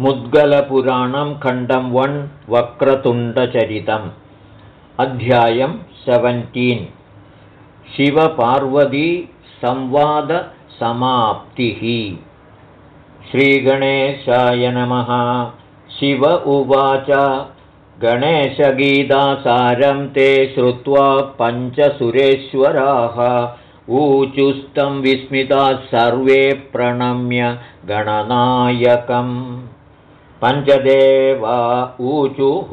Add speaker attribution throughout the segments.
Speaker 1: मुद्गलपुराणं खण्डं वन् वक्रतुण्डचरितम् अध्यायं सेवन्टीन्। शिवपार्वती संवादसमाप्तिः श्रीगणेशाय नमः। शिव उवाच। गणेशगीतासारं ते श्रुत्वा पञ्चसुरेश्वराः ऊचुस्तं विस्मिताः सर्वे प्रणम्य गणनायकम् पञ्चदेवा ऊचुः।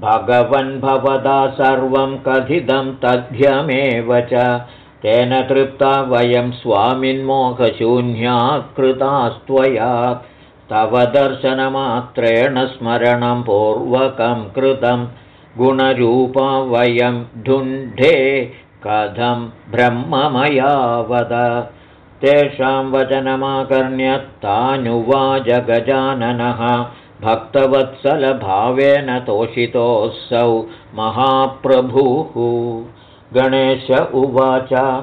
Speaker 1: भगवन् भवदा सर्वं कथितं तथ्यमेव च। तेन तृप्ता वयं स्वामिन्मोहशून्या कृतास्त्वया तव दर्शनमात्रेण स्मरणं पूर्वकं कृतं। गुणरूपा वयं ढुण्ढे कथं ब्रह्ममया तेषां वचनमाकर्ण्यत्तानुवाच गजाननः। भक्तवत्सलभावेन तोषितोऽसौ महाप्रभुः। गणेश उवाच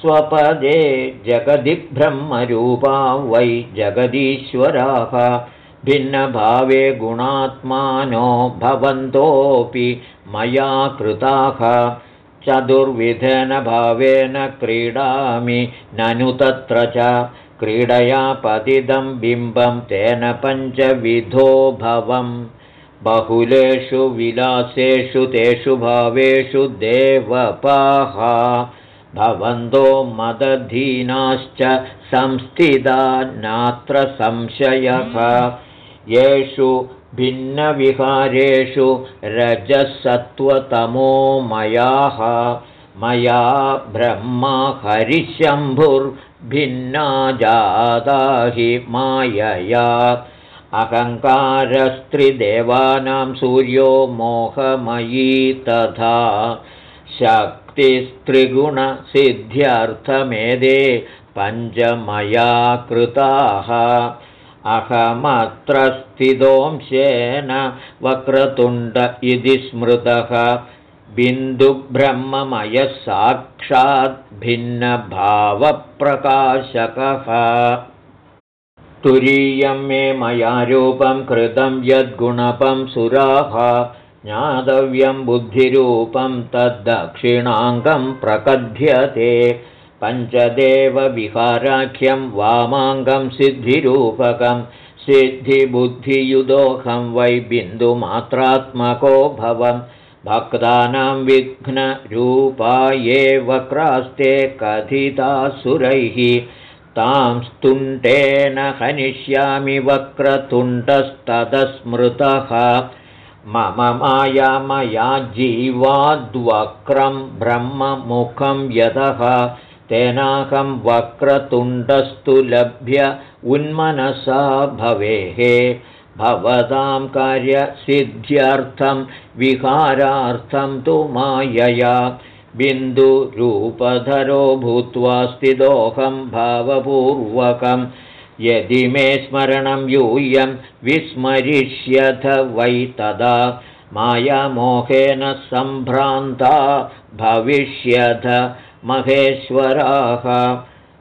Speaker 1: स्वपदे जगदि ब्रह्मरूपा वै जगदीश्वराः। भिन्नभावे गुणात्मानो भवन्तोऽपि मया कृताः चतुर्विधेन भावेन क्रीडामि ननु तत्र च क्रीडया पतितं बिम्बं तेन पञ्चविधो भवं बहुलेषु विलासेषु तेषु भावेषु देवपाः भवन्तो मदधीनाश्च संस्थिता नात्र संशयः। येषु भिन्नविहारेषु रजसत्त्वतमोमयाः मया ब्रह्मा हरिशम्भुर्भिन्ना जाता हि मायया। अहङ्कारस्त्रिदेवानां सूर्यो मोहमयी तथा शक्तिस्त्रिगुणसिद्ध्यर्थमेदे पञ्चमया कृताः अहमत्र स्थितोंशेन वक्रतुण्ड इति स्मृतः। बिन्दुब्रह्ममयः साक्षाद्भिन्नभावप्रकाशकः तुरीयं मे मया रूपं कृतं यद्गुणपं सुराः। ज्ञातव्यं बुद्धिरूपं तद्दक्षिणाङ्गं प्रकथ्यते पञ्चदेवविहाराख्यं वामाङ्गं सिद्धिरूपकं सिद्धिबुद्धियुदोऽहं वै बिन्दुमात्रात्मको भवं। भक्तानां विघ्नरूपा ये वक्रास्ते कथितासुरैः। तां स्तुण्टेन हनिष्यामि वक्रतुण्डस्तदस्मृतः। मम माया मया जीवाद्वक्रं ब्रह्ममुखं यतः तेनाहं वक्रतुण्डस्तु लभ्य उन्मनसा भवेः। भवतां कार्यसिद्ध्यर्थं विहारार्थं तु मायया। बिन्दुरूपधरो भूत्वा स्थितोऽहं भावपूर्वकं। यदि मे स्मरणं यूयं विस्मरिष्यथ वै तदा। मायामोहेन सम्भ्रान्ता भविष्यथ महेश्वराः।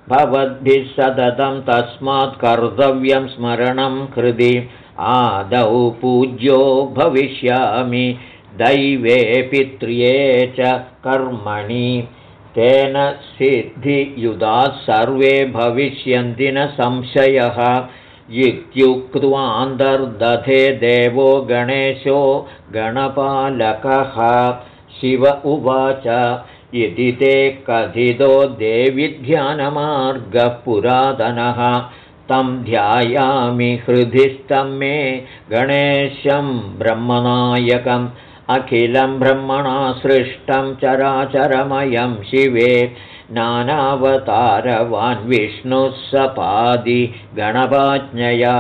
Speaker 1: भवद्भिः सततं तस्मात् कर्तव्यं स्मरणं हृदि। आदौ पूज्यो भविष्यामि। दैवे पित्र्ये च कर्मणि। तेन सिद्धियुधात् सर्वे भविष्यन्ति न संशयः। इत्युक्त्वान्तर्दधे देवो गणेशो गणपालकः। शिव उवाच इति ते कथितो देवि ध्यानमार्गः पुरातनः तं ध्यायामि हृदिस्थं मे गणेशं ब्रह्मनायकम् अखिलं ब्रह्मणा सृष्टं चराचरमयं शिवे नानावतारवान् विष्णुः सपादि गणपाज्ञया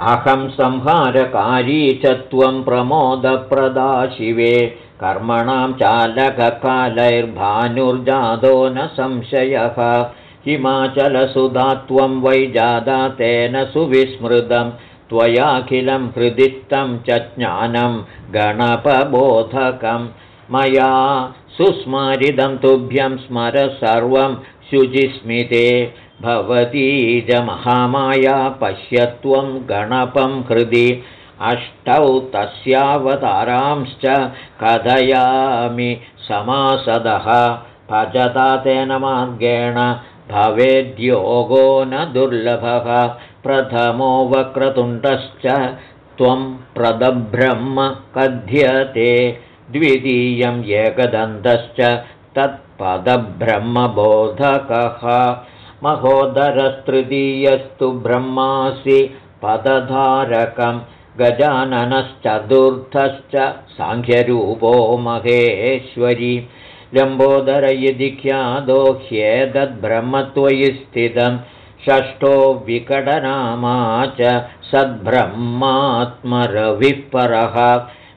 Speaker 1: अहं संहारकारी च त्वं प्रमोदप्रदा शिवे। कर्मणां चालककालैर्भानुर्जातो न संशयः। हिमाचलसुधा त्वं वै जादा तेन सुविस्मृतं। त्वयाखिलं हृदिस्थं च ज्ञानं गणपबोधकं मया सुस्मारिदं तुभ्यं स्मर सर्वं शुचिस्मिते भवतीजमहामाया पश्य त्वं गणपं हृदि अष्टौ तस्यावतारांश्च कथयामि समासदः भजता तेन मार्गेण भवेद्योगो न दुर्लभः प्रथमो वक्रतुण्डश्च त्वं प्रदब्रह्म कथ्यते द्वितीयम् एकदन्तश्च तत्पदब्रह्मबोधकः महोदरस्तृतीयस्तु ब्रह्मासि पदधारकं गजाननश्चतुर्थश्च साङ्ख्यरूपो महेश्वरी। लम्बोदर इति ख्यातो ह्येतद्ब्रह्मत्वयि स्थितं षष्ठो विकटनामा च सद्ब्रह्मात्मरविः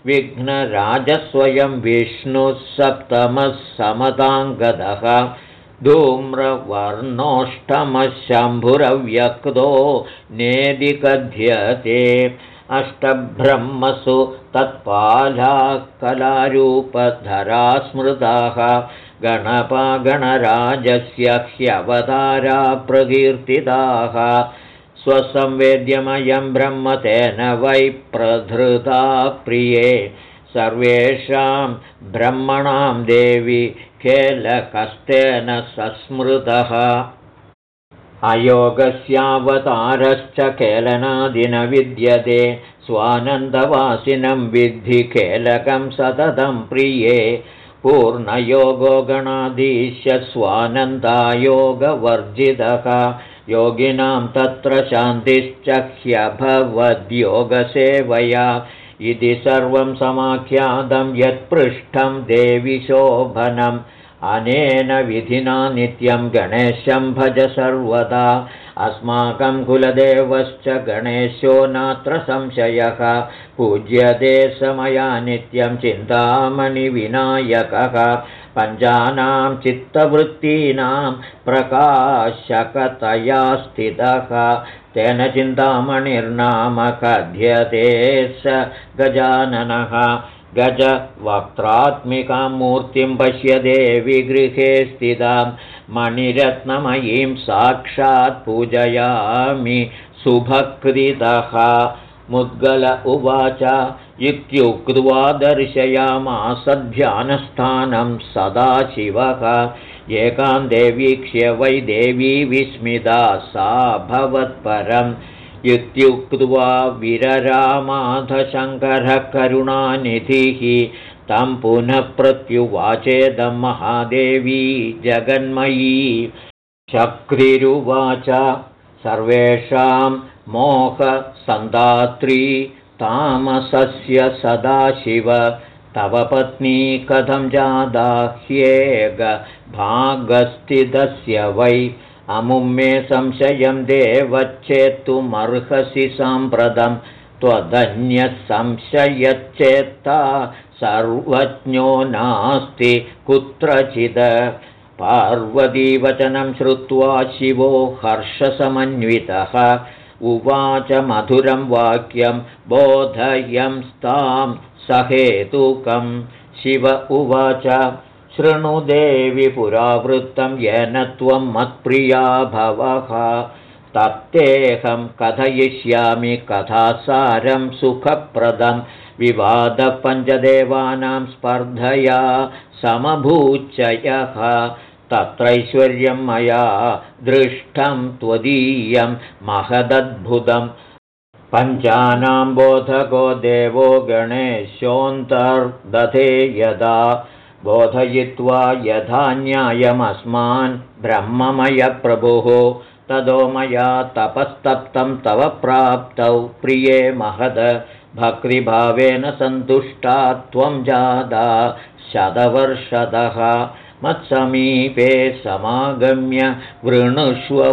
Speaker 1: विघ्नराजस्वयं विष्णुः सप्तमः समताङ्गदः धूम्रवर्णोष्टमशम्भुरव्यक्तो नेदिकथ्यते अष्टब्रह्मसु तत्पाला कलारूपधरा स्मृताः गणपागणराजस्य ह्यवतारा प्रकीर्तिताः स्वसंवेद्यमयं ब्रह्म तेन वै प्रधृता प्रिये सर्वेषां ब्रह्मणां देवि खेलकस्तेन सस्मृतः। अयोगस्यावतारश्च केलनादिन विद्यते। स्वानन्दवासिनं विद्धि केलकं सततं प्रिये। पूर्णयोगो गणाधीश्य स्वानन्दायोगवर्जितः। योगिनां तत्र शान्तिश्च ह्यभवद्योगसेवया इति सर्वं समाख्यातं यत्पृष्ठं देवि शोभनम्। अनेन विधिना नित्यं गणेशं भज सर्वदा। अस्माकं कुलदेवश्च गणेशो नात्र संशयः। पूज्यते समया नित्यं चिन्तामणिविनायकः। पञ्चानां चित्तवृत्तीनां प्रकाशकतया स्थितः तेन चिन्तामणिर्नाम कथ्यते स गजाननः। गजवक्त्रात्मिकां मूर्तिं पश्यदे विगृहे स्थितां मणिरत्नमयीं साक्षात् पूजयामि शुभकृतः मुद्गल उवाच इत्युक्त्वा दर्शयामासध्यानस्थानं सदाशिवः एकां देवीक्ष्य वै देवी विस्मिता सा भवत्परम् इत्युक्त्वा विररामाधशङ्करः करुणानिधिः तं पुनः प्रत्युवाचेदं महादेवी जगन्मयी। चक्रिरुवाच सर्वेषां मोहसन्दात्री तामसस्य सदाशिव तव पत्नी कथं जादाह्येगभागस्थितस्य वै। अमुम्मे संशयं देवच्छेत्तुमर्हसि साम्प्रतं। त्वदन्यः संशयच्चेत्ता सर्वज्ञो नास्ति कुत्रचित् पार्वतीवचनं श्रुत्वा शिवो हर्षसमन्वितः। उवाच मधुरं वाक्यं बोधयं स्तां सहेतुकं शिव उवाच शृणुदेवि पुरावृत्तं येन त्वं मत्प्रिया भवः। तत्तेऽहं कथयिष्यामि कथासारं सुखप्रदं। विवादपञ्चदेवानां स्पर्धया समभूचयः। तत्रैश्वर्यं मया दृष्टं त्वदीयं। महदद्भुतं पञ्चानां बोधको देवो गणेशोऽन्तर्दधे यदा बोधयित्वा यथा न्यायमस्मान् ब्रह्ममयप्रभुः तदो मया तपस्तप्तं तव प्राप्तौ। प्रिये महद भक्तिभावेन सन्तुष्टा त्वं जादा शतवर्षतः मत्समीपे समागम्य वृणुष्वरमीप्सितं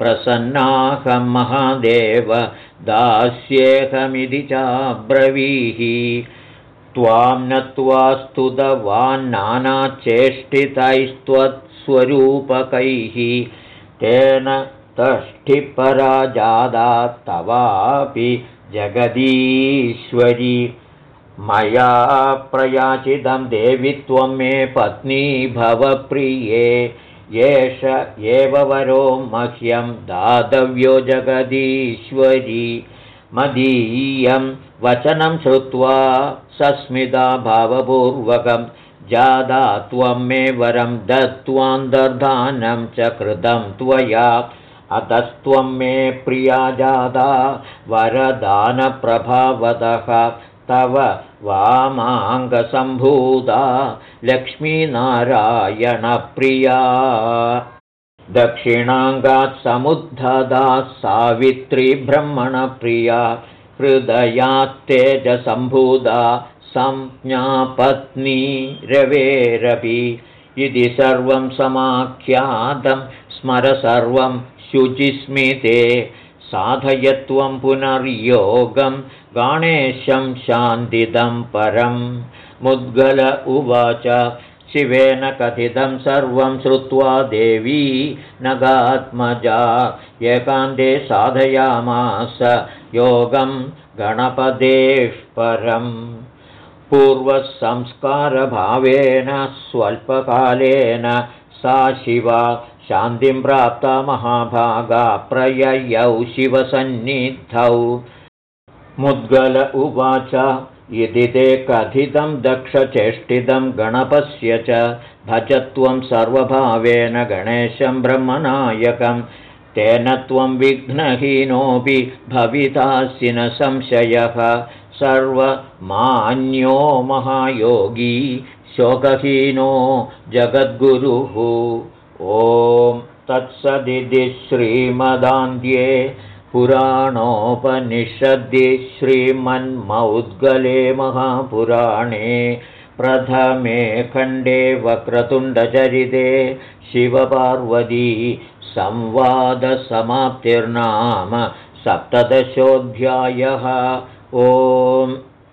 Speaker 1: प्रसन्नाहं महादेव दास्येऽहमिति चाब्रवीः। त्वां नत्वा स्तुतवान्नानाचेष्टितैस्त्वत्स्वरूपकैः तेन तष्ठिपराजादा तवापि जगदीश्वरी। मया प्रयाचितं देवि त्वं मे पत्नी भवप्रिये एष एव वरो मह्यं दातव्यो जगदीश्वरी मदीयं वचनं श्रुत्वा सस्मिता भावपूर्वकं जादा त्वं मे वरं दत्त्वान्तर्धानं च कृतं त्वया। अतस्त्वं मे प्रिया जादा वरदानप्रभावतः तव वामाङ्गसम्भूता लक्ष्मीनारायणप्रिया। दक्षिणाङ्गात् समुद्धदा सावित्रीब्रह्मणप्रिया हृदयात्तेजसम्भूता संज्ञापत्नी रवेरपि। इति सर्वं समाख्यातं स्मर सर्वं शुचिस्मिते साधयत्वं पुनर्योगं गणेशं शान्तिदं परं। मुद्गल उवाच शिवेन कथितं सर्वं श्रुत्वा देवी नगात्मजा। एकान्ते साधयामास योगं गणपदेः परम्। पूर्वसंस्कारभावेन स्वल्पकालेन सा शिवा शान्तिं प्राप्ता महाभागा प्रययौ शिवसन्निधौ मुद्गल उवाच यदि ते कथितं दक्षचेष्टितं गणपस्य च भजत्वं सर्वभावेन गणेशं ब्रह्मनायकं तेन त्वं विघ्नहीनोऽपि भवितासि न संशयः। सर्वमान्यो महायोगी शोकहीनो जगद्गुरुः ॐ तत्सदिति श्रीमदान्ध्ये पुराणोपनिषद्दि श्रीमन्मौद्गले महापुराणे प्रथमे खण्डे वक्रतुण्डचरिते शिवपार्वती संवादसमाप्तिर्नाम सप्तदशोऽध्यायः। ओम्